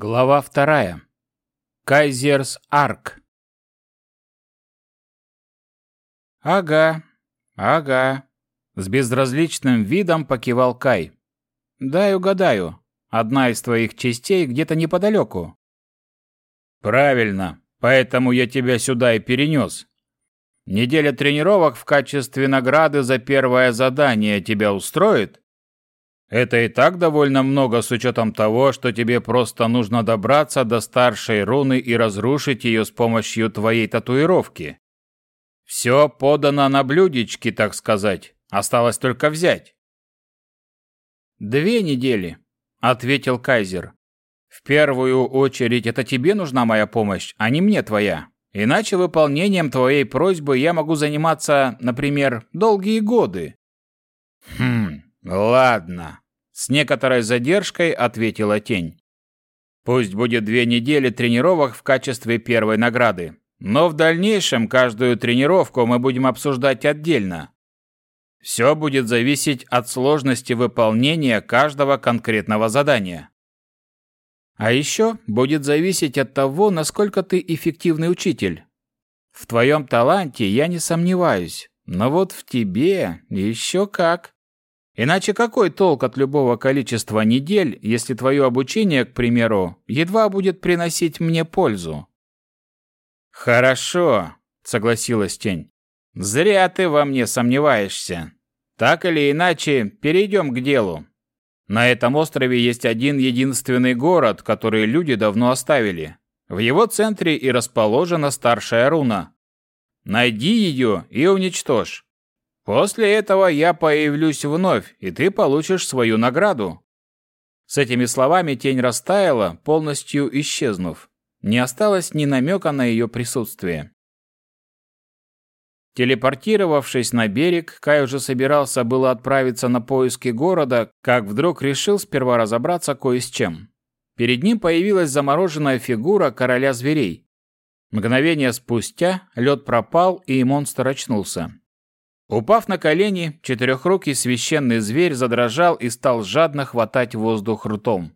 Глава вторая. Кайзерс Арк. Ага, ага. С безразличным видом покивал Кай. Дай угадаю. Одна из твоих частей где-то неподалеку. Правильно. Поэтому я тебя сюда и перенес. Неделя тренировок в качестве награды за первое задание тебя устроит? Это и так довольно много с учетом того, что тебе просто нужно добраться до старшей руны и разрушить ее с помощью твоей татуировки. Все подано на блюдечке, так сказать. Осталось только взять. «Две недели», — ответил Кайзер. «В первую очередь это тебе нужна моя помощь, а не мне твоя. Иначе выполнением твоей просьбы я могу заниматься, например, долгие годы». «Хм, ладно», — с некоторой задержкой ответила тень. «Пусть будет две недели тренировок в качестве первой награды, но в дальнейшем каждую тренировку мы будем обсуждать отдельно. Все будет зависеть от сложности выполнения каждого конкретного задания. А еще будет зависеть от того, насколько ты эффективный учитель. В твоем таланте я не сомневаюсь, но вот в тебе еще как. Иначе какой толк от любого количества недель, если твое обучение, к примеру, едва будет приносить мне пользу? Хорошо, согласилась тень. Зря ты во мне сомневаешься. Так или иначе, перейдем к делу. На этом острове есть один единственный город, который люди давно оставили. В его центре и расположена старшая руна. Найди ее и уничтожь. После этого я появлюсь вновь, и ты получишь свою награду. С этими словами тень растаяла, полностью исчезнув. Не осталось ни намека на ее присутствие. Телепортировавшись на берег, Кай уже собирался было отправиться на поиски города, как вдруг решил сперва разобраться кое с чем. Перед ним появилась замороженная фигура короля зверей. Мгновение спустя лед пропал, и монстр очнулся. Упав на колени, четырехрукий священный зверь задрожал и стал жадно хватать воздух ртом.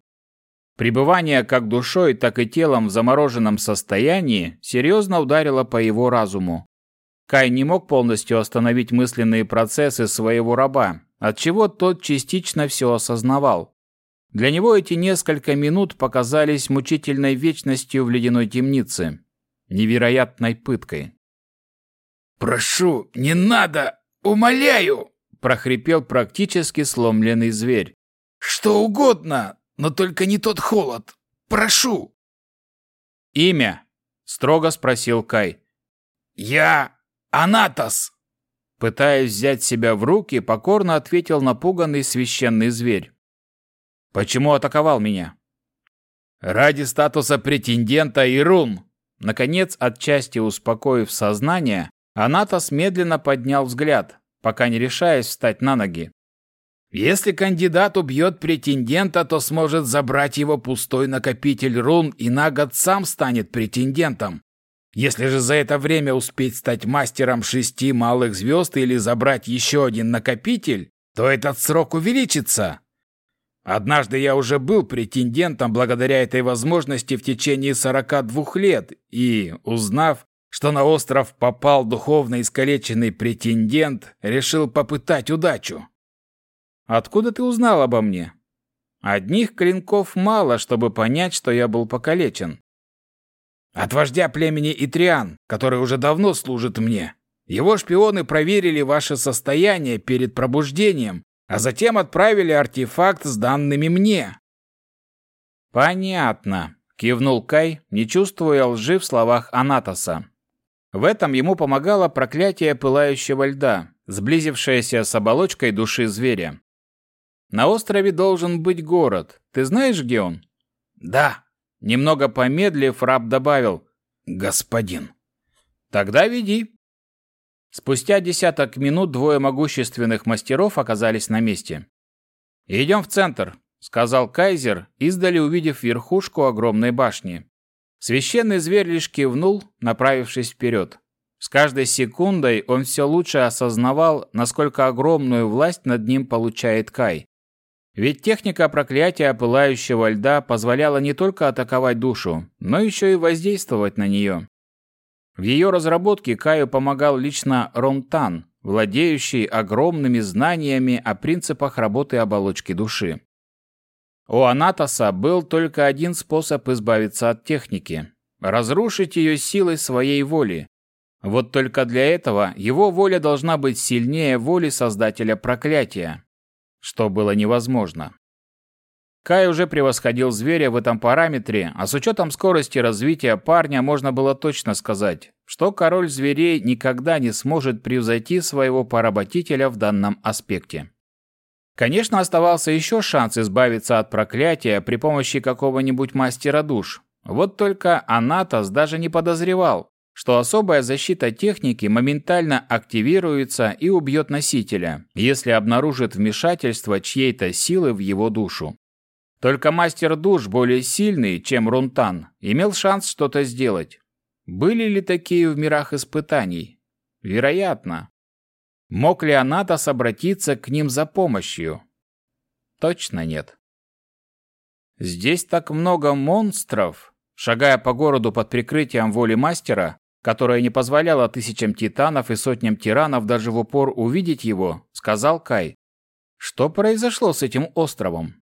Пребывание как душой, так и телом в замороженном состоянии серьезно ударило по его разуму. Кай не мог полностью остановить мысленные процессы своего раба, отчего тот частично все осознавал. Для него эти несколько минут показались мучительной вечностью в ледяной темнице, невероятной пыткой. «Прошу, не надо! Умоляю!» – прохрипел практически сломленный зверь. «Что угодно, но только не тот холод! Прошу!» «Имя?» – строго спросил Кай. «Я «Анатос!» Пытаясь взять себя в руки, покорно ответил напуганный священный зверь. «Почему атаковал меня?» «Ради статуса претендента и рун!» Наконец, отчасти успокоив сознание, Анатос медленно поднял взгляд, пока не решаясь встать на ноги. «Если кандидат убьет претендента, то сможет забрать его пустой накопитель рун и на год сам станет претендентом. Если же за это время успеть стать мастером шести малых звезд или забрать еще один накопитель, то этот срок увеличится. Однажды я уже был претендентом благодаря этой возможности в течение 42 лет и, узнав, что на остров попал духовно искалеченный претендент, решил попытать удачу. Откуда ты узнал обо мне? Одних клинков мало, чтобы понять, что я был покалечен. От вождя племени Итриан, который уже давно служит мне. Его шпионы проверили ваше состояние перед пробуждением, а затем отправили артефакт с данными мне. Понятно, кивнул Кай, не чувствуя лжи в словах Анатоса. В этом ему помогало проклятие пылающего льда, сблизившееся с оболочкой души зверя. На острове должен быть город. Ты знаешь, где он? Да, Немного помедлив, раб добавил «Господин». «Тогда веди». Спустя десяток минут двое могущественных мастеров оказались на месте. «Идем в центр», — сказал Кайзер, издали увидев верхушку огромной башни. Священный зверь лишь кивнул, направившись вперед. С каждой секундой он все лучше осознавал, насколько огромную власть над ним получает Кай. Ведь техника проклятия пылающего льда позволяла не только атаковать душу, но еще и воздействовать на нее. В ее разработке Каю помогал лично Ромтан, владеющий огромными знаниями о принципах работы оболочки души. У Анатоса был только один способ избавиться от техники – разрушить ее силой своей воли. Вот только для этого его воля должна быть сильнее воли создателя проклятия, что было невозможно. Кай уже превосходил зверя в этом параметре, а с учетом скорости развития парня можно было точно сказать, что король зверей никогда не сможет превзойти своего поработителя в данном аспекте. Конечно, оставался еще шанс избавиться от проклятия при помощи какого-нибудь мастера душ. Вот только Анатос даже не подозревал, что особая защита техники моментально активируется и убьет носителя, если обнаружит вмешательство чьей-то силы в его душу. Только мастер душ более сильный, чем Рунтан, имел шанс что-то сделать. Были ли такие в мирах испытаний? Вероятно. Мог ли Анатос обратиться к ним за помощью? Точно нет. Здесь так много монстров. Шагая по городу под прикрытием воли мастера, которая не позволяла тысячам титанов и сотням тиранов даже в упор увидеть его, сказал Кай. Что произошло с этим островом?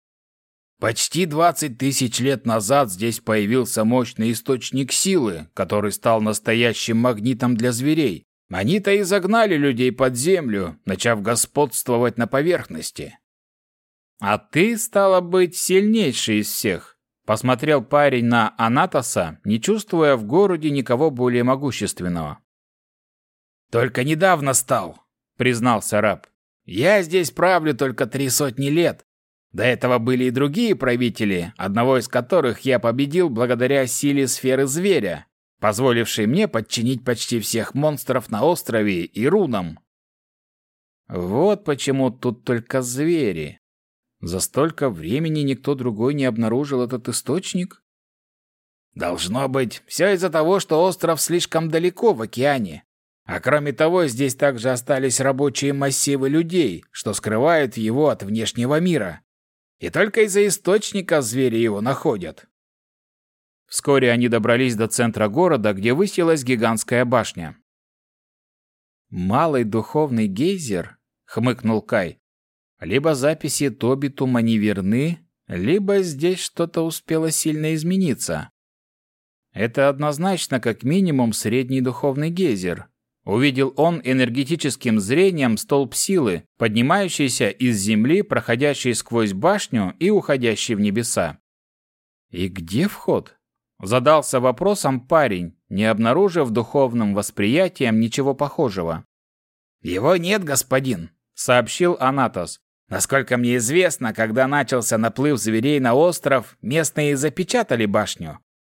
Почти 20 тысяч лет назад здесь появился мощный источник силы, который стал настоящим магнитом для зверей, они-то и загнали людей под землю, начав господствовать на поверхности. А ты, стало быть, сильнейший из всех. Посмотрел парень на Анатоса, не чувствуя в городе никого более могущественного. «Только недавно стал», — признался раб. «Я здесь правлю только три сотни лет. До этого были и другие правители, одного из которых я победил благодаря силе сферы зверя, позволивший мне подчинить почти всех монстров на острове и рунам. Вот почему тут только звери. За столько времени никто другой не обнаружил этот источник? Должно быть, все из-за того, что остров слишком далеко в океане. А кроме того, здесь также остались рабочие массивы людей, что скрывают его от внешнего мира. И только из-за источника звери его находят. Вскоре они добрались до центра города, где высилась гигантская башня. «Малый духовный гейзер?» — хмыкнул Кай. «Либо записи Тобитума не верны, либо здесь что-то успело сильно измениться. Это однозначно как минимум средний духовный гейзер». Увидел он энергетическим зрением столб силы, поднимающийся из земли, проходящий сквозь башню и уходящий в небеса. И где вход? Задался вопросом парень, не обнаружив духовным восприятием ничего похожего. «Его нет, господин», — сообщил Анатос. «Насколько мне известно, когда начался наплыв зверей на остров, местные запечатали башню.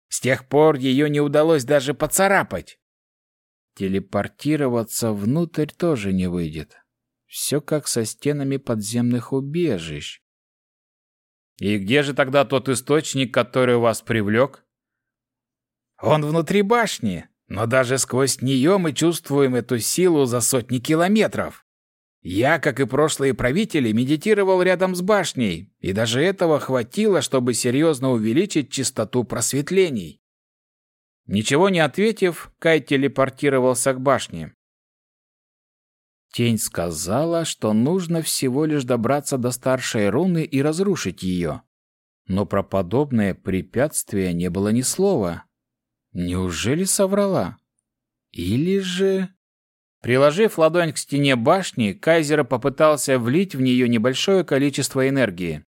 С тех пор ее не удалось даже поцарапать». Телепортироваться внутрь тоже не выйдет. Все как со стенами подземных убежищ. «И где же тогда тот источник, который вас привлек?» Он внутри башни, но даже сквозь нее мы чувствуем эту силу за сотни километров. Я, как и прошлые правители, медитировал рядом с башней, и даже этого хватило, чтобы серьезно увеличить частоту просветлений. Ничего не ответив, Кай телепортировался к башне. Тень сказала, что нужно всего лишь добраться до старшей руны и разрушить ее. Но про подобное препятствие не было ни слова. Неужели соврала? Или же... Приложив ладонь к стене башни, Кайзер попытался влить в нее небольшое количество энергии.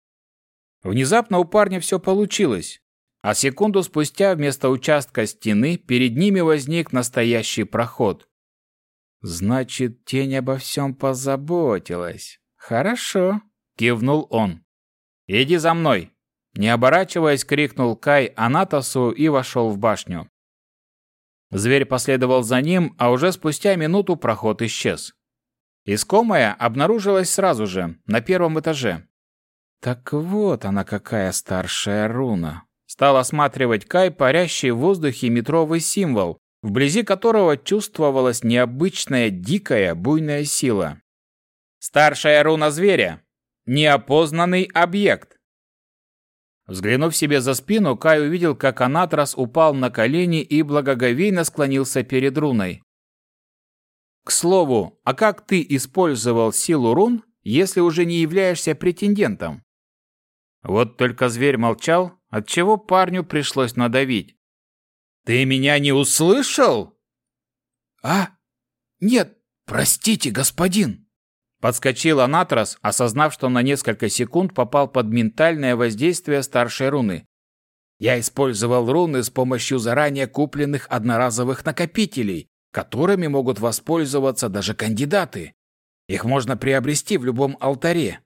Внезапно у парня все получилось, а секунду спустя вместо участка стены перед ними возник настоящий проход. «Значит, тень обо всем позаботилась. Хорошо», — кивнул он. «Иди за мной!» Не оборачиваясь, крикнул Кай Анатосу и вошел в башню. Зверь последовал за ним, а уже спустя минуту проход исчез. Искомая обнаружилась сразу же, на первом этаже. Так вот она какая старшая руна. Стал осматривать Кай парящий в воздухе метровый символ, вблизи которого чувствовалась необычная дикая буйная сила. «Старшая руна зверя!» Неопознанный объект. Взглянув себе за спину, Кай увидел, как Анатрас упал на колени и благоговейно склонился перед руной. К слову, а как ты использовал силу рун, если уже не являешься претендентом? Вот только зверь молчал, отчего парню пришлось надавить. «Ты меня не услышал?» «А? Нет, простите, господин!» Подскочил Анатрас, осознав, что на несколько секунд попал под ментальное воздействие старшей руны. «Я использовал руны с помощью заранее купленных одноразовых накопителей, которыми могут воспользоваться даже кандидаты. Их можно приобрести в любом алтаре.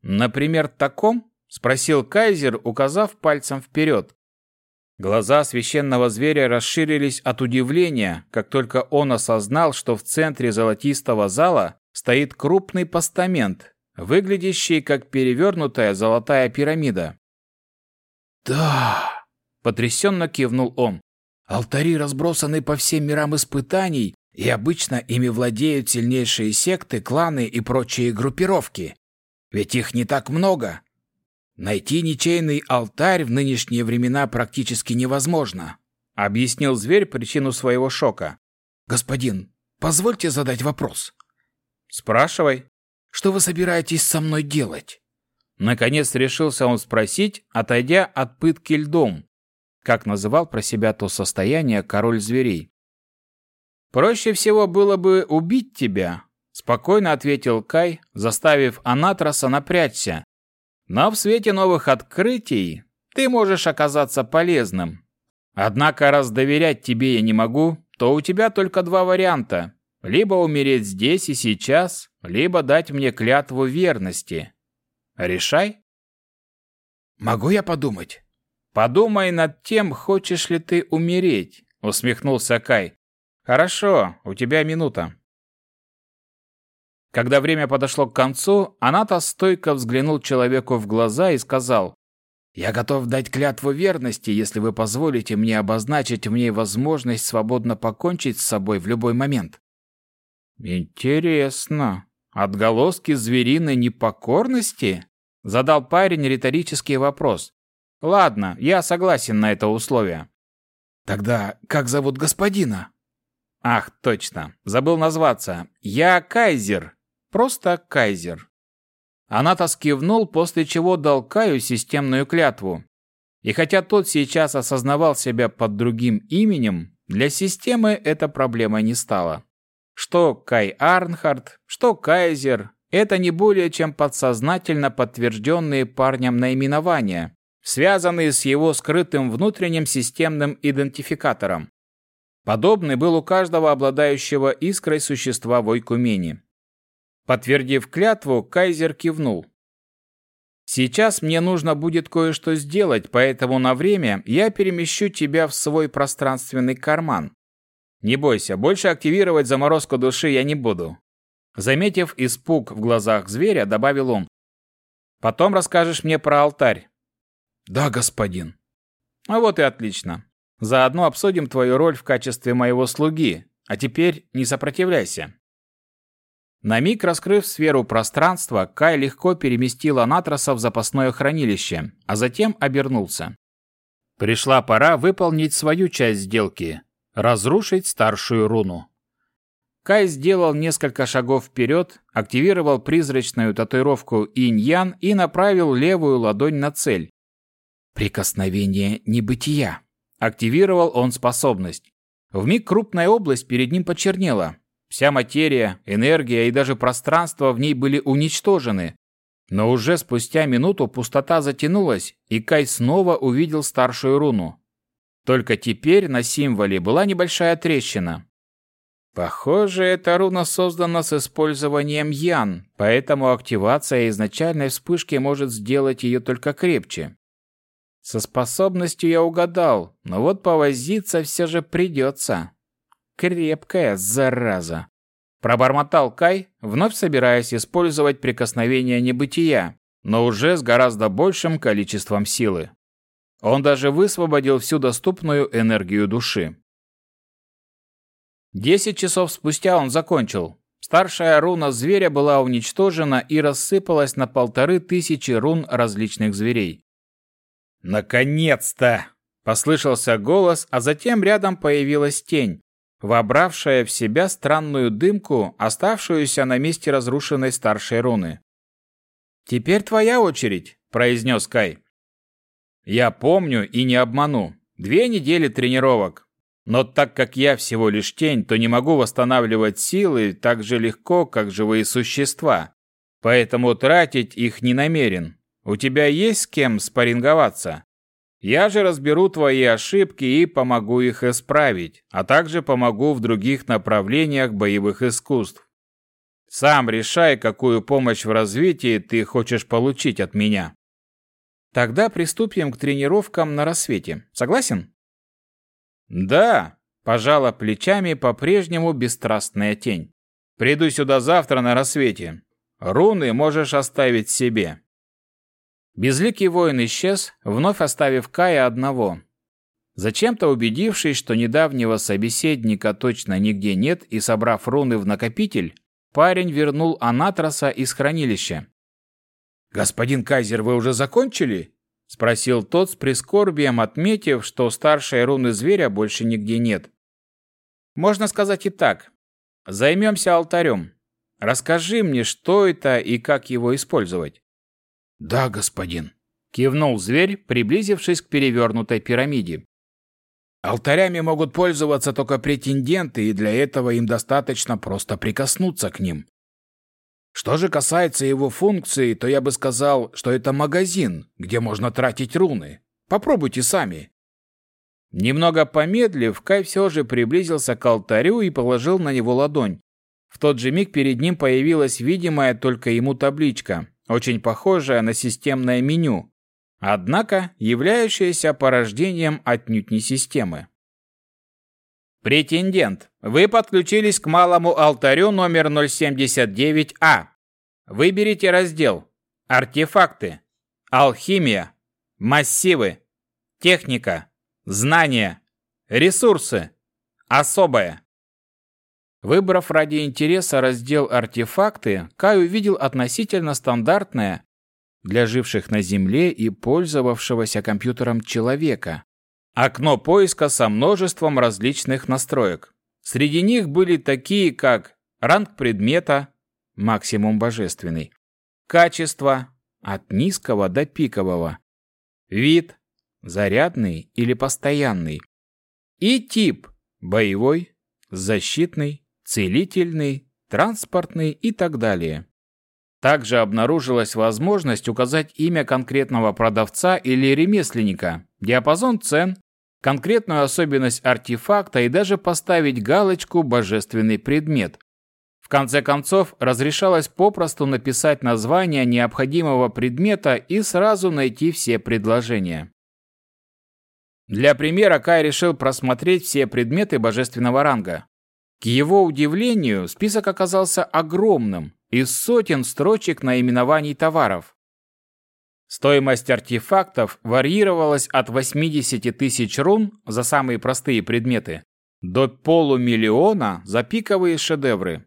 «Например, таком?» – спросил Кайзер, указав пальцем вперед. Глаза священного зверя расширились от удивления, как только он осознал, что в центре золотистого зала стоит крупный постамент, выглядящий как перевернутая золотая пирамида. «Да!» – потрясенно кивнул он. Алтари разбросаны по всем мирам испытаний, и обычно ими владеют сильнейшие секты, кланы и прочие группировки. Ведь их не так много. Найти ничейный алтарь в нынешние времена практически невозможно, объяснил зверь причину своего шока. Господин, позвольте задать вопрос. Спрашивай. Что вы собираетесь со мной делать? Наконец решился он спросить, отойдя от пытки льдом, как называл про себя то состояние король зверей. «Проще всего было бы убить тебя», – спокойно ответил Кай, заставив Анатраса напрячься. «Но в свете новых открытий ты можешь оказаться полезным. Однако, раз доверять тебе я не могу, то у тебя только два варианта. Либо умереть здесь и сейчас, либо дать мне клятву верности. Решай». «Могу я подумать?» «Подумай над тем, хочешь ли ты умереть», — усмехнулся Кай. «Хорошо, у тебя минута». Когда время подошло к концу, Аната стойко взглянул человеку в глаза и сказал, «Я готов дать клятву верности, если вы позволите мне обозначить в ней возможность свободно покончить с собой в любой момент». «Интересно. Отголоски звериной непокорности?» Задал парень риторический вопрос. Ладно, я согласен на это условие. Тогда как зовут господина? Ах, точно. Забыл назваться. Я Кайзер. Просто Кайзер. Анатас кивнул, после чего дал Каю системную клятву. И хотя тот сейчас осознавал себя под другим именем, для системы эта проблема не стала. Что Кай Арнхард, что Кайзер – это не более чем подсознательно подтвержденные парнем наименования, связанные с его скрытым внутренним системным идентификатором. Подобный был у каждого обладающего искрой существа в Ойкумени. Подтвердив клятву, Кайзер кивнул. «Сейчас мне нужно будет кое-что сделать, поэтому на время я перемещу тебя в свой пространственный карман. Не бойся, больше активировать заморозку души я не буду». Заметив испуг в глазах зверя, добавил он. «Потом расскажешь мне про алтарь. Да, господин. А вот и отлично. Заодно обсудим твою роль в качестве моего слуги. А теперь не сопротивляйся. На миг раскрыв сферу пространства, Кай легко переместил Анатраса в запасное хранилище, а затем обернулся. Пришла пора выполнить свою часть сделки – разрушить старшую руну. Кай сделал несколько шагов вперед, активировал призрачную татуировку инь-ян и направил левую ладонь на цель, Прикосновение небытия. Активировал он способность. Вмиг крупная область перед ним почернела. Вся материя, энергия и даже пространство в ней были уничтожены. Но уже спустя минуту пустота затянулась, и Кай снова увидел старшую руну. Только теперь на символе была небольшая трещина. Похоже, эта руна создана с использованием ян, поэтому активация изначальной вспышки может сделать ее только крепче. Со способностью я угадал, но вот повозиться все же придется. Крепкая зараза. Пробормотал Кай, вновь собираясь использовать прикосновение небытия, но уже с гораздо большим количеством силы. Он даже высвободил всю доступную энергию души. Десять часов спустя он закончил. Старшая руна зверя была уничтожена и рассыпалась на полторы тысячи рун различных зверей. «Наконец-то!» – послышался голос, а затем рядом появилась тень, вобравшая в себя странную дымку, оставшуюся на месте разрушенной старшей руны. «Теперь твоя очередь», – произнес Кай. «Я помню и не обману. Две недели тренировок. Но так как я всего лишь тень, то не могу восстанавливать силы так же легко, как живые существа. Поэтому тратить их не намерен. У тебя есть с кем спарринговаться? Я же разберу твои ошибки и помогу их исправить, а также помогу в других направлениях боевых искусств. Сам решай, какую помощь в развитии ты хочешь получить от меня. Тогда приступим к тренировкам на рассвете. Согласен? Да, пожала плечами по-прежнему бесстрастная тень. Приду сюда завтра на рассвете. Руны можешь оставить себе. Безликий воин исчез, вновь оставив Кая одного. Зачем-то убедившись, что недавнего собеседника точно нигде нет и собрав руны в накопитель, парень вернул Анатроса из хранилища. «Господин Кайзер, вы уже закончили?» – спросил тот с прискорбием, отметив, что старшей руны зверя больше нигде нет. «Можно сказать и так. Займемся алтарем. Расскажи мне, что это и как его использовать». «Да, господин», — кивнул зверь, приблизившись к перевернутой пирамиде. «Алтарями могут пользоваться только претенденты, и для этого им достаточно просто прикоснуться к ним. Что же касается его функции, то я бы сказал, что это магазин, где можно тратить руны. Попробуйте сами». Немного помедлив, Кай все же приблизился к алтарю и положил на него ладонь. В тот же миг перед ним появилась видимая только ему табличка, очень похожее на системное меню, однако являющееся порождением отнюдь не системы. Претендент, вы подключились к малому алтарю номер 079А. Выберите раздел «Артефакты», «Алхимия», «Массивы», «Техника», «Знания», «Ресурсы», «Особое». Выбрав ради интереса раздел «Артефакты», Кай увидел относительно стандартное для живших на Земле и пользовавшегося компьютером человека. Окно поиска со множеством различных настроек. Среди них были такие, как ранг предмета, максимум божественный, качество, от низкого до пикового, вид, зарядный или постоянный, и тип, боевой, защитный, целительный, транспортный и так далее. Также обнаружилась возможность указать имя конкретного продавца или ремесленника, диапазон цен, конкретную особенность артефакта и даже поставить галочку «Божественный предмет». В конце концов, разрешалось попросту написать название необходимого предмета и сразу найти все предложения. Для примера Кай решил просмотреть все предметы божественного ранга. К его удивлению, список оказался огромным, из сотен строчек наименований товаров. Стоимость артефактов варьировалась от 80 тысяч рун за самые простые предметы до полумиллиона за пиковые шедевры.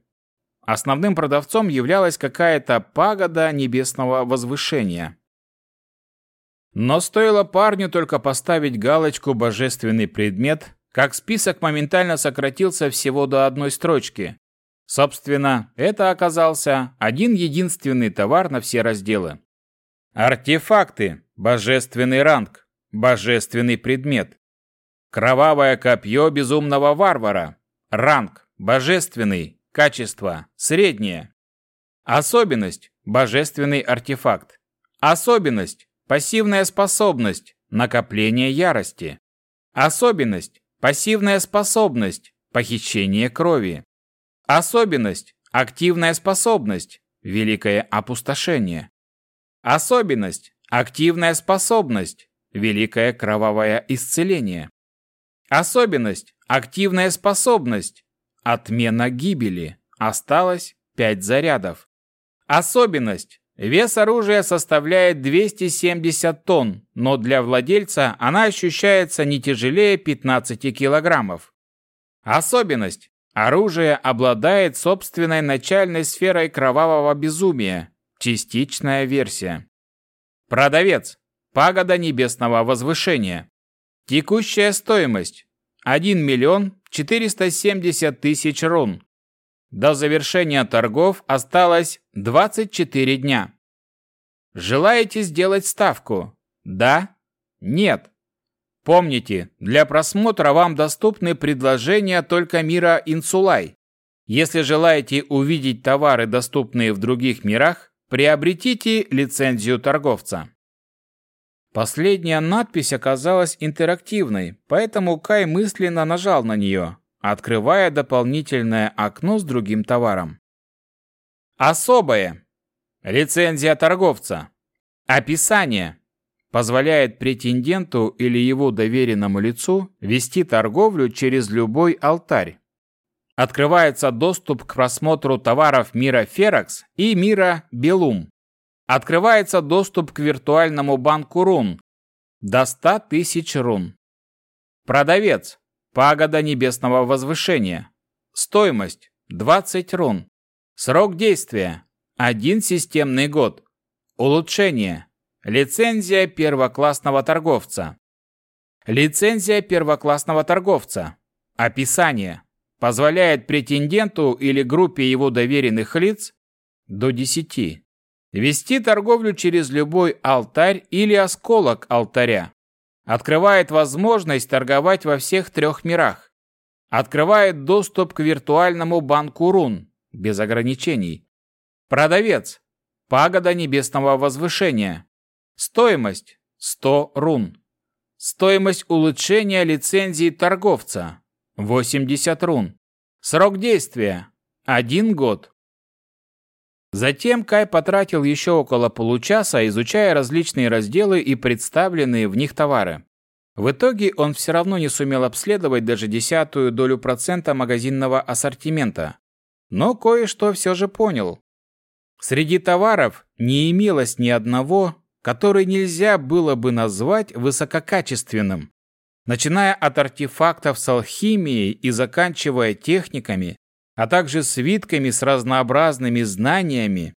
Основным продавцом являлась какая-то пагода небесного возвышения. Но стоило парню только поставить галочку «Божественный предмет», как список моментально сократился всего до одной строчки. Собственно, это оказался один единственный товар на все разделы. Артефакты, божественный ранг, божественный предмет. Кровавое копье безумного варвара, ранг, божественный, качество, среднее. Особенность, божественный артефакт. Особенность, пассивная способность, накопление ярости. Особенность, Пассивная способность – похищение крови. Особенность – активная способность – великое опустошение. Особенность – активная способность – великое кровавое исцеление. Особенность – активная способность – отмена гибели. Осталось 5 зарядов. Особенность Вес оружия составляет 270 тонн, но для владельца она ощущается не тяжелее 15 килограммов. Особенность. Оружие обладает собственной начальной сферой кровавого безумия. Частичная версия. Продавец. Пагода небесного возвышения. Текущая стоимость. 1 миллион 470 тысяч рун. До завершения торгов осталось 24 дня. Желаете сделать ставку? Да? Нет? Помните, для просмотра вам доступны предложения только мира Инсулай. Если желаете увидеть товары, доступные в других мирах, приобретите лицензию торговца. Последняя надпись оказалась интерактивной, поэтому Кай мысленно нажал на нее, открывая дополнительное окно с другим товаром. Особое. Лицензия торговца. Описание позволяет претенденту или его доверенному лицу вести торговлю через любой алтарь. Открывается доступ к просмотру товаров мира Феракс и мира Белум. Открывается доступ к виртуальному банку рун до 100 тысяч рун. Продавец. Пагода небесного возвышения. Стоимость 20 рун. Срок действия 1 системный год. Улучшение Лицензия первоклассного торговца. Лицензия первоклассного торговца. Описание. Позволяет претенденту или группе его доверенных лиц до 10 вести торговлю через любой алтарь или осколок алтаря. Открывает возможность торговать во всех трех мирах. Открывает доступ к виртуальному банку рун без ограничений. Продавец. Пагода небесного возвышения. Стоимость – 100 рун. Стоимость улучшения лицензии торговца – 80 рун. Срок действия – 1 год. Затем Кай потратил еще около получаса, изучая различные разделы и представленные в них товары. В итоге он все равно не сумел обследовать даже десятую долю процента магазинного ассортимента. Но кое-что все же понял. Среди товаров не имелось ни одного, который нельзя было бы назвать высококачественным. Начиная от артефактов с алхимией и заканчивая техниками, а также свитками с разнообразными знаниями,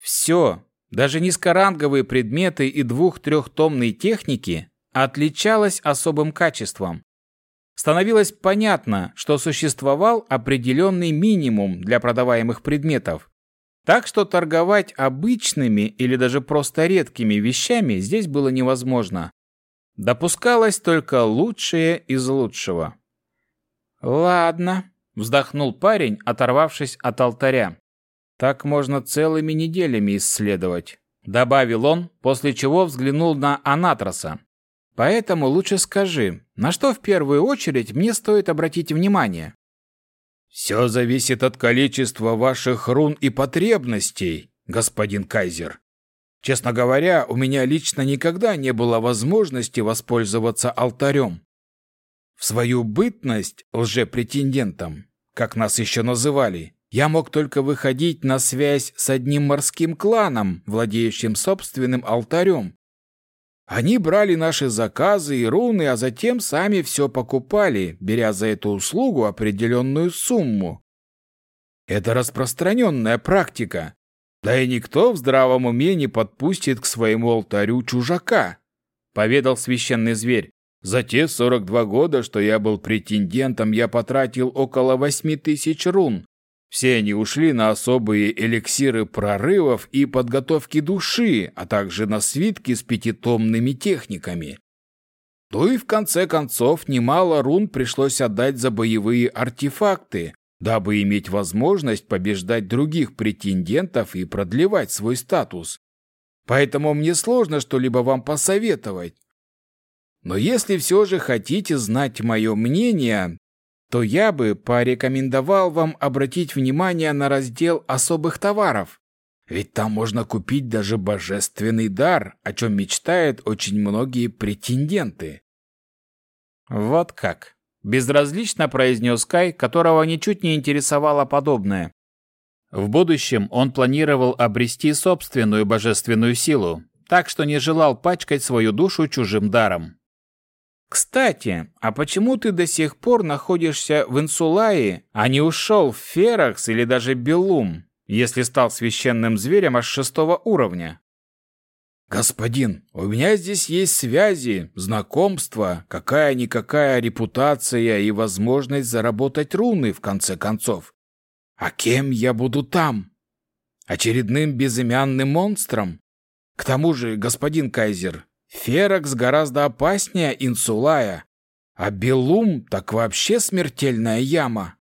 все, даже низкоранговые предметы и двух-трехтомные техники, отличалось особым качеством. Становилось понятно, что существовал определенный минимум для продаваемых предметов, так что торговать обычными или даже просто редкими вещами здесь было невозможно. Допускалось только лучшее из лучшего. «Ладно», — вздохнул парень, оторвавшись от алтаря. «Так можно целыми неделями исследовать», — добавил он, после чего взглянул на Анатроса. «Поэтому лучше скажи, на что в первую очередь мне стоит обратить внимание?» Все зависит от количества ваших рун и потребностей, господин Кайзер. Честно говоря, у меня лично никогда не было возможности воспользоваться алтарем. В свою бытность лжепретендентом, как нас еще называли, я мог только выходить на связь с одним морским кланом, владеющим собственным алтарем, они брали наши заказы и руны, а затем сами все покупали, беря за эту услугу определенную сумму. Это распространенная практика. Да и никто в здравом уме не подпустит к своему алтарю чужака, поведал священный зверь. За те 42 года, что я был претендентом, я потратил около 8 тысяч рун, все они ушли на особые эликсиры прорывов и подготовки души, а также на свитки с пятитомными техниками. Ну и в конце концов немало рун пришлось отдать за боевые артефакты, дабы иметь возможность побеждать других претендентов и продлевать свой статус. Поэтому мне сложно что-либо вам посоветовать. Но если все же хотите знать мое мнение, то я бы порекомендовал вам обратить внимание на раздел особых товаров. Ведь там можно купить даже божественный дар, о чем мечтают очень многие претенденты. Вот как. Безразлично произнес Кай, которого ничуть не интересовало подобное. В будущем он планировал обрести собственную божественную силу, так что не желал пачкать свою душу чужим даром. Кстати, а почему ты до сих пор находишься в Инсулае, а не ушел в Феракс или даже Белум, если стал священным зверем аж шестого уровня? «Господин, у меня здесь есть связи, знакомства, какая-никакая репутация и возможность заработать руны, в конце концов. А кем я буду там? Очередным безымянным монстром? К тому же, господин Кайзер, Феракс гораздо опаснее Инсулая, а Белум так вообще смертельная яма.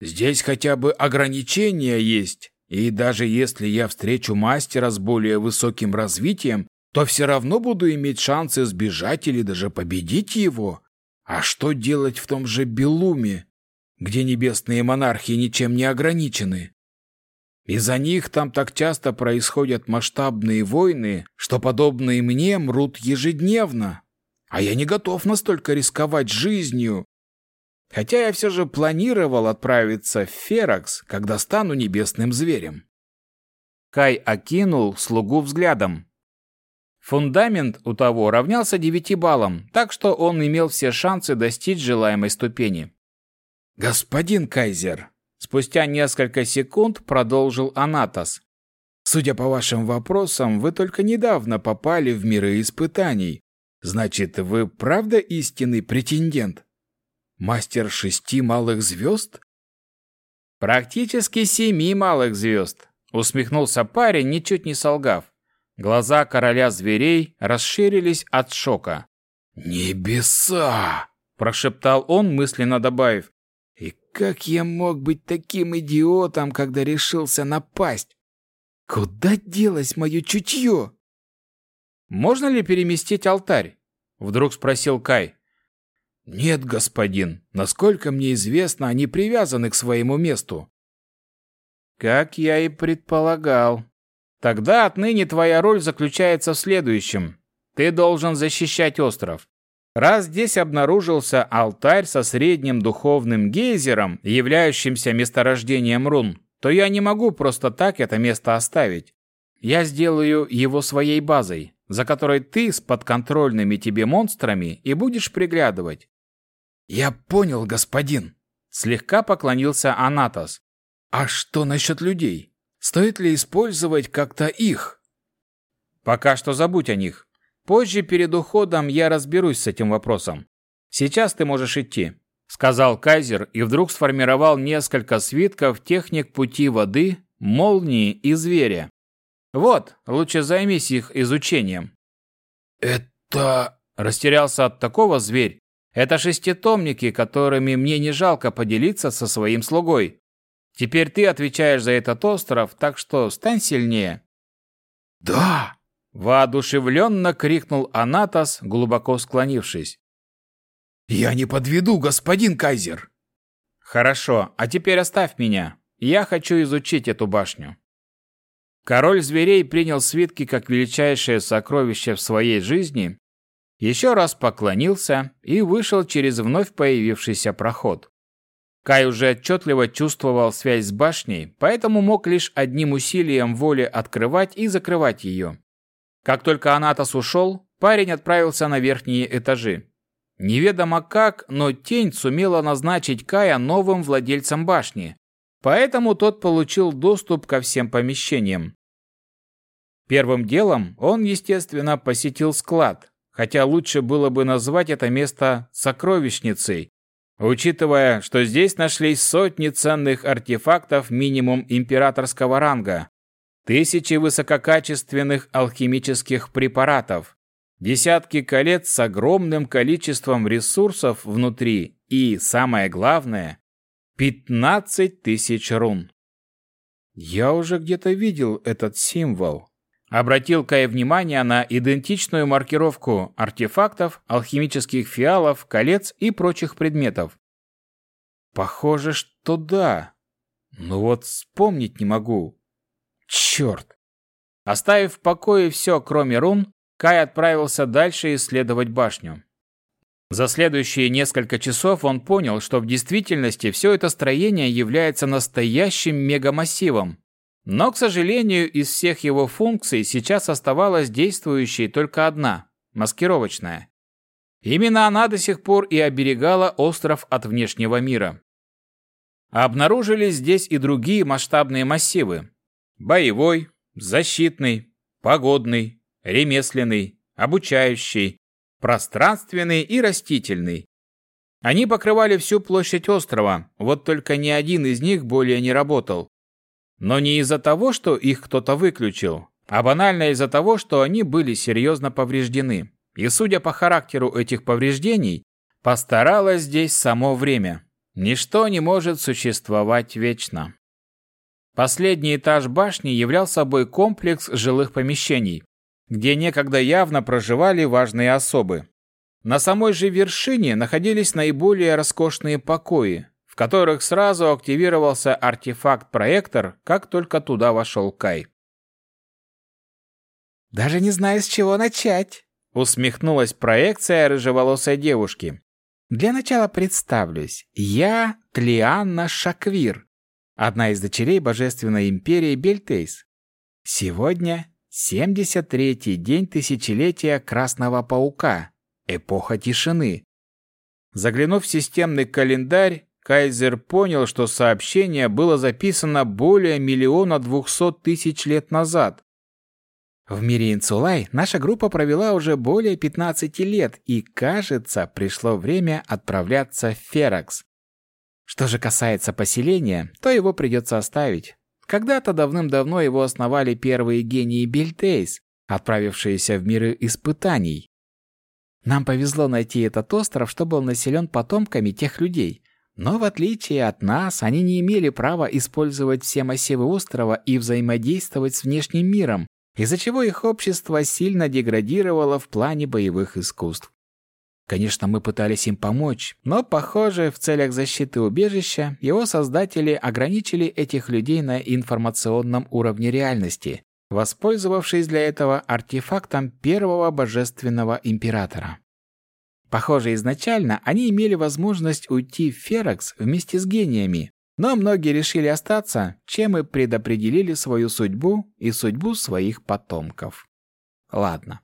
Здесь хотя бы ограничения есть, и даже если я встречу мастера с более высоким развитием, то все равно буду иметь шансы сбежать или даже победить его. А что делать в том же Белуме, где небесные монархи ничем не ограничены? Из-за них там так часто происходят масштабные войны, что подобные мне мрут ежедневно. А я не готов настолько рисковать жизнью, Хотя я все же планировал отправиться в Феракс, когда стану небесным зверем. Кай окинул слугу взглядом. Фундамент у того равнялся девяти баллам, так что он имел все шансы достичь желаемой ступени. «Господин Кайзер», — спустя несколько секунд продолжил Анатос. «Судя по вашим вопросам, вы только недавно попали в миры испытаний. Значит, вы правда истинный претендент?» Мастер шести малых звезд? Практически семи малых звезд, усмехнулся парень, ничуть не солгав. Глаза короля зверей расширились от шока. «Небеса!» – прошептал он, мысленно добавив. «И как я мог быть таким идиотом, когда решился напасть? Куда делось мое чутье?» «Можно ли переместить алтарь?» – вдруг спросил Кай. «Нет, господин. Насколько мне известно, они привязаны к своему месту». «Как я и предполагал. Тогда отныне твоя роль заключается в следующем. Ты должен защищать остров. Раз здесь обнаружился алтарь со средним духовным гейзером, являющимся месторождением рун, то я не могу просто так это место оставить. Я сделаю его своей базой, за которой ты с подконтрольными тебе монстрами и будешь приглядывать. «Я понял, господин», — слегка поклонился Анатос. «А что насчет людей? Стоит ли использовать как-то их?» «Пока что забудь о них. Позже, перед уходом, я разберусь с этим вопросом. Сейчас ты можешь идти», — сказал Кайзер и вдруг сформировал несколько свитков техник пути воды, молнии и зверя. «Вот, лучше займись их изучением». «Это...» — растерялся от такого зверь, это шеститомники, которыми мне не жалко поделиться со своим слугой. Теперь ты отвечаешь за этот остров, так что стань сильнее». «Да!» – воодушевленно крикнул Анатос, глубоко склонившись. «Я не подведу, господин Кайзер!» «Хорошо, а теперь оставь меня. Я хочу изучить эту башню». Король зверей принял свитки как величайшее сокровище в своей жизни еще раз поклонился и вышел через вновь появившийся проход. Кай уже отчетливо чувствовал связь с башней, поэтому мог лишь одним усилием воли открывать и закрывать ее. Как только Анатос ушел, парень отправился на верхние этажи. Неведомо как, но тень сумела назначить Кая новым владельцем башни, поэтому тот получил доступ ко всем помещениям. Первым делом он, естественно, посетил склад, хотя лучше было бы назвать это место сокровищницей, учитывая, что здесь нашлись сотни ценных артефактов минимум императорского ранга, тысячи высококачественных алхимических препаратов, десятки колец с огромным количеством ресурсов внутри и, самое главное, 15 тысяч рун. Я уже где-то видел этот символ. Обратил Кай внимание на идентичную маркировку артефактов, алхимических фиалов, колец и прочих предметов. Похоже, что да. Но вот вспомнить не могу. Черт! Оставив в покое все, кроме рун, Кай отправился дальше исследовать башню. За следующие несколько часов он понял, что в действительности все это строение является настоящим мегамассивом, но, к сожалению, из всех его функций сейчас оставалась действующей только одна – маскировочная. Именно она до сих пор и оберегала остров от внешнего мира. Обнаружились здесь и другие масштабные массивы. Боевой, защитный, погодный, ремесленный, обучающий, пространственный и растительный. Они покрывали всю площадь острова, вот только ни один из них более не работал. Но не из-за того, что их кто-то выключил, а банально из-за того, что они были серьезно повреждены. И судя по характеру этих повреждений, постаралось здесь само время. Ничто не может существовать вечно. Последний этаж башни являл собой комплекс жилых помещений, где некогда явно проживали важные особы. На самой же вершине находились наиболее роскошные покои, в которых сразу активировался артефакт-проектор, как только туда вошел Кай. «Даже не знаю, с чего начать», — усмехнулась проекция рыжеволосой девушки. «Для начала представлюсь. Я Тлианна Шаквир, одна из дочерей Божественной Империи Бельтейс. Сегодня 73-й день тысячелетия Красного Паука, эпоха тишины. Заглянув в системный календарь, Кайзер понял, что сообщение было записано более миллиона двухсот тысяч лет назад. В мире Инцулай наша группа провела уже более 15 лет, и, кажется, пришло время отправляться в Феракс. Что же касается поселения, то его придется оставить. Когда-то давным-давно его основали первые гении Бельтейс, отправившиеся в миры испытаний. Нам повезло найти этот остров, что был населен потомками тех людей. Но в отличие от нас, они не имели права использовать все массивы острова и взаимодействовать с внешним миром, из-за чего их общество сильно деградировало в плане боевых искусств. Конечно, мы пытались им помочь, но, похоже, в целях защиты убежища его создатели ограничили этих людей на информационном уровне реальности, воспользовавшись для этого артефактом первого божественного императора. Похоже, изначально они имели возможность уйти в Феракс вместе с гениями, но многие решили остаться, чем и предопределили свою судьбу и судьбу своих потомков. Ладно,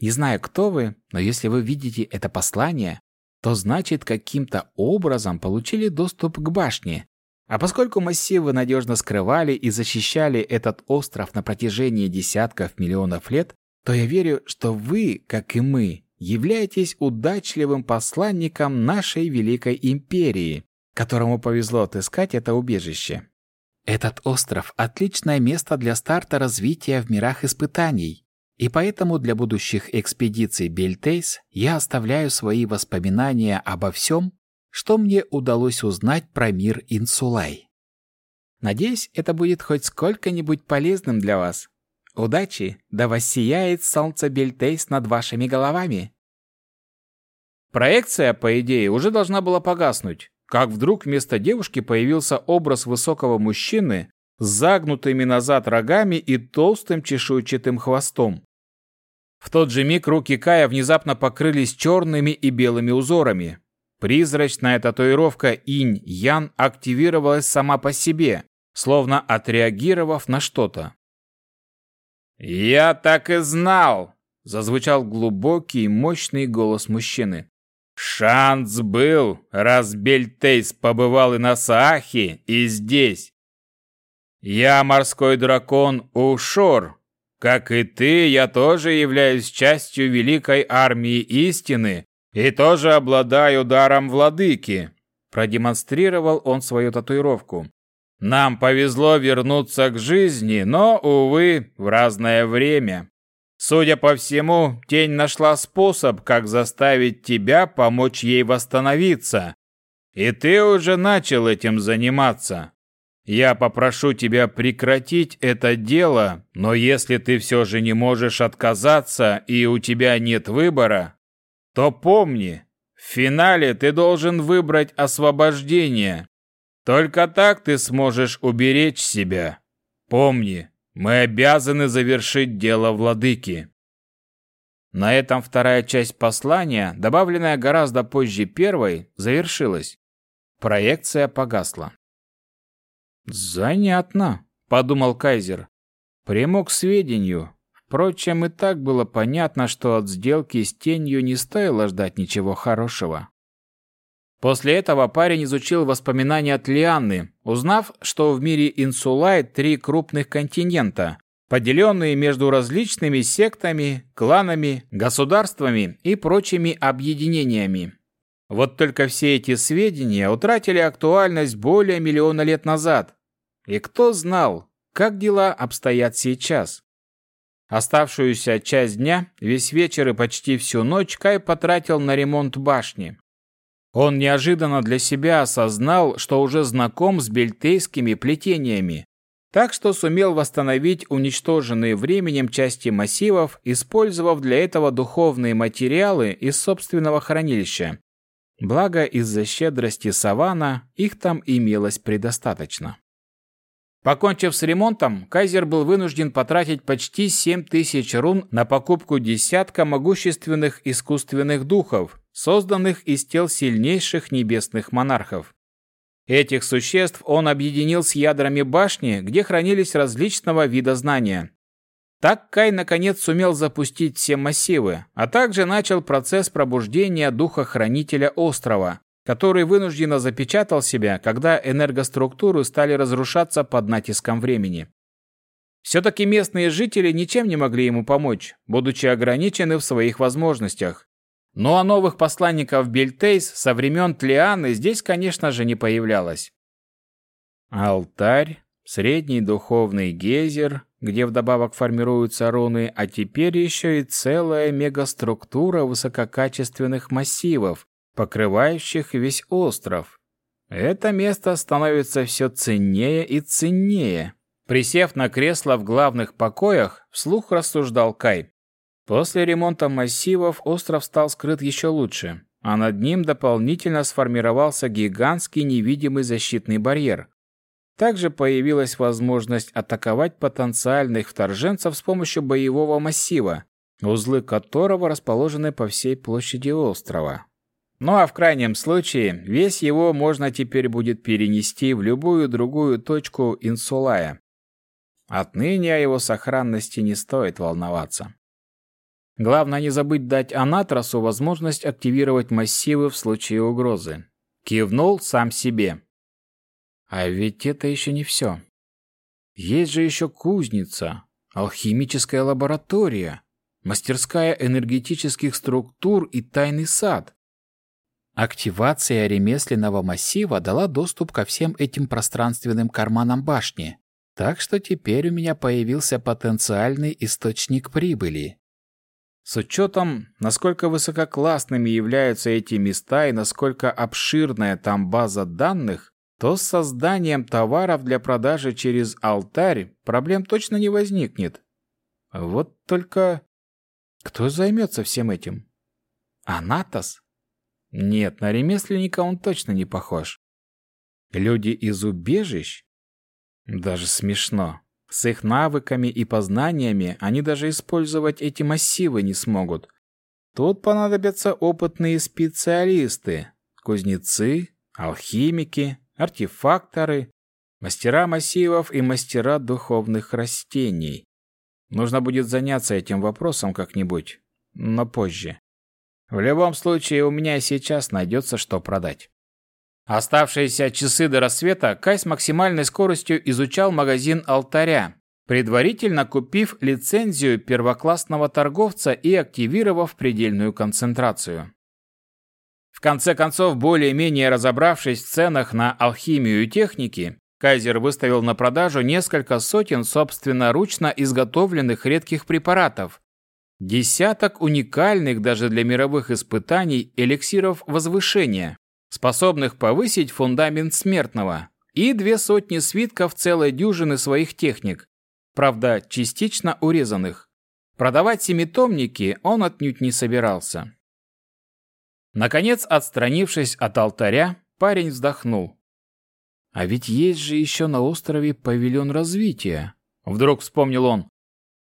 не знаю, кто вы, но если вы видите это послание, то значит каким-то образом получили доступ к башне. А поскольку массивы надежно скрывали и защищали этот остров на протяжении десятков миллионов лет, то я верю, что вы, как и мы, являетесь удачливым посланником нашей великой империи, которому повезло отыскать это убежище. Этот остров – отличное место для старта развития в мирах испытаний. И поэтому для будущих экспедиций Бельтейс я оставляю свои воспоминания обо всем, что мне удалось узнать про мир Инсулай. Надеюсь, это будет хоть сколько-нибудь полезным для вас. Удачи, да воссияет солнце Бельтейс над вашими головами. Проекция, по идее, уже должна была погаснуть, как вдруг вместо девушки появился образ высокого мужчины с загнутыми назад рогами и толстым чешуйчатым хвостом. В тот же миг руки Кая внезапно покрылись черными и белыми узорами. Призрачная татуировка инь-ян активировалась сама по себе, словно отреагировав на что-то. «Я так и знал!» – зазвучал глубокий мощный голос мужчины. «Шанс был, раз Бельтейс побывал и на Саахе, и здесь. Я морской дракон Ушор, как и ты, я тоже являюсь частью великой армии истины и тоже обладаю даром владыки. Продемонстрировал он свою татуировку. Нам повезло вернуться к жизни, но, увы, в разное время. Судя по всему, тень нашла способ, как заставить тебя помочь ей восстановиться. И ты уже начал этим заниматься. Я попрошу тебя прекратить это дело, но если ты все же не можешь отказаться и у тебя нет выбора, то помни, в финале ты должен выбрать освобождение. Только так ты сможешь уберечь себя. Помни, мы обязаны завершить дело владыки. На этом вторая часть послания, добавленная гораздо позже первой, завершилась. Проекция погасла. «Занятно», — подумал Кайзер. «Приму к сведению. Впрочем, и так было понятно, что от сделки с тенью не стоило ждать ничего хорошего. После этого парень изучил воспоминания от Лианны, узнав, что в мире Инсулай три крупных континента, поделенные между различными сектами, кланами, государствами и прочими объединениями. Вот только все эти сведения утратили актуальность более миллиона лет назад. И кто знал, как дела обстоят сейчас? Оставшуюся часть дня, весь вечер и почти всю ночь Кай потратил на ремонт башни. Он неожиданно для себя осознал, что уже знаком с бельтейскими плетениями, так что сумел восстановить уничтоженные временем части массивов, использовав для этого духовные материалы из собственного хранилища. Благо, из-за щедрости Савана их там имелось предостаточно. Покончив с ремонтом, Кайзер был вынужден потратить почти 7 тысяч рун на покупку десятка могущественных искусственных духов, созданных из тел сильнейших небесных монархов. Этих существ он объединил с ядрами башни, где хранились различного вида знания. Так Кай наконец сумел запустить все массивы, а также начал процесс пробуждения духа хранителя острова, который вынужденно запечатал себя, когда энергоструктуры стали разрушаться под натиском времени. Все-таки местные жители ничем не могли ему помочь, будучи ограничены в своих возможностях. Ну а новых посланников Бельтейс со времен Тлианы здесь, конечно же, не появлялось. Алтарь, средний духовный гейзер, где вдобавок формируются руны, а теперь еще и целая мегаструктура высококачественных массивов, покрывающих весь остров. Это место становится все ценнее и ценнее. Присев на кресло в главных покоях, вслух рассуждал Кай. После ремонта массивов остров стал скрыт еще лучше, а над ним дополнительно сформировался гигантский невидимый защитный барьер. Также появилась возможность атаковать потенциальных вторженцев с помощью боевого массива, узлы которого расположены по всей площади острова. Ну а в крайнем случае, весь его можно теперь будет перенести в любую другую точку Инсулая. Отныне о его сохранности не стоит волноваться. Главное не забыть дать Анатрасу возможность активировать массивы в случае угрозы. Кивнул сам себе. А ведь это еще не все. Есть же еще кузница, алхимическая лаборатория, мастерская энергетических структур и тайный сад. Активация ремесленного массива дала доступ ко всем этим пространственным карманам башни, так что теперь у меня появился потенциальный источник прибыли. С учетом, насколько высококлассными являются эти места и насколько обширная там база данных, то с созданием товаров для продажи через алтарь проблем точно не возникнет. Вот только кто займется всем этим? Анатос? Нет, на ремесленника он точно не похож. Люди из убежищ? Даже смешно. С их навыками и познаниями они даже использовать эти массивы не смогут. Тут понадобятся опытные специалисты, кузнецы, алхимики, артефакторы, мастера массивов и мастера духовных растений. Нужно будет заняться этим вопросом как-нибудь, но позже. В любом случае, у меня сейчас найдется что продать. Оставшиеся часы до рассвета Кай с максимальной скоростью изучал магазин алтаря, предварительно купив лицензию первоклассного торговца и активировав предельную концентрацию. В конце концов, более-менее разобравшись в ценах на алхимию и техники, Кайзер выставил на продажу несколько сотен собственноручно изготовленных редких препаратов, Десяток уникальных даже для мировых испытаний эликсиров возвышения, способных повысить фундамент смертного, и две сотни свитков целой дюжины своих техник, правда, частично урезанных. Продавать семитомники он отнюдь не собирался. Наконец, отстранившись от алтаря, парень вздохнул. «А ведь есть же еще на острове павильон развития», — вдруг вспомнил он.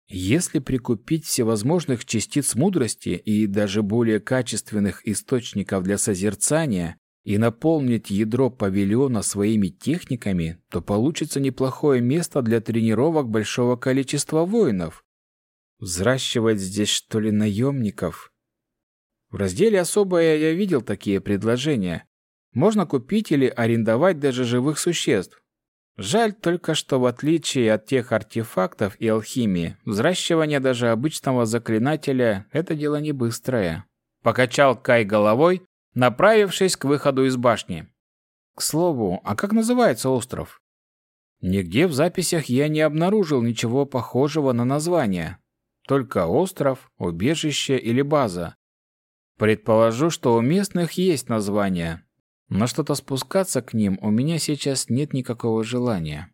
Если прикупить всевозможных частиц мудрости и даже более качественных источников для созерцания и наполнить ядро павильона своими техниками, то получится неплохое место для тренировок большого количества воинов. Взращивать здесь, что ли, наемников? В разделе «Особое» я видел такие предложения. Можно купить или арендовать даже живых существ. Жаль только, что в отличие от тех артефактов и алхимии, взращивание даже обычного заклинателя – это дело не быстрое. Покачал Кай головой, направившись к выходу из башни. К слову, а как называется остров? Нигде в записях я не обнаружил ничего похожего на название. Только остров, убежище или база. Предположу, что у местных есть название, но что-то спускаться к ним у меня сейчас нет никакого желания.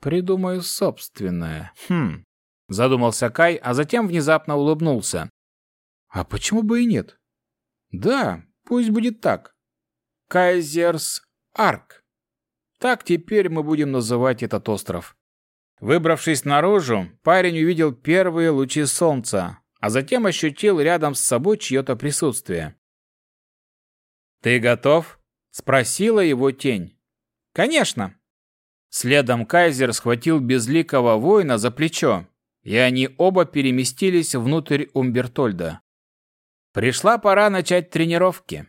Придумаю собственное. Хм. Задумался Кай, а затем внезапно улыбнулся. А почему бы и нет? Да, пусть будет так. Кайзерс Арк. Так теперь мы будем называть этот остров. Выбравшись наружу, парень увидел первые лучи солнца, а затем ощутил рядом с собой чье-то присутствие. «Ты готов?» – спросила его тень. «Конечно». Следом Кайзер схватил безликого воина за плечо, и они оба переместились внутрь Умбертольда. Пришла пора начать тренировки.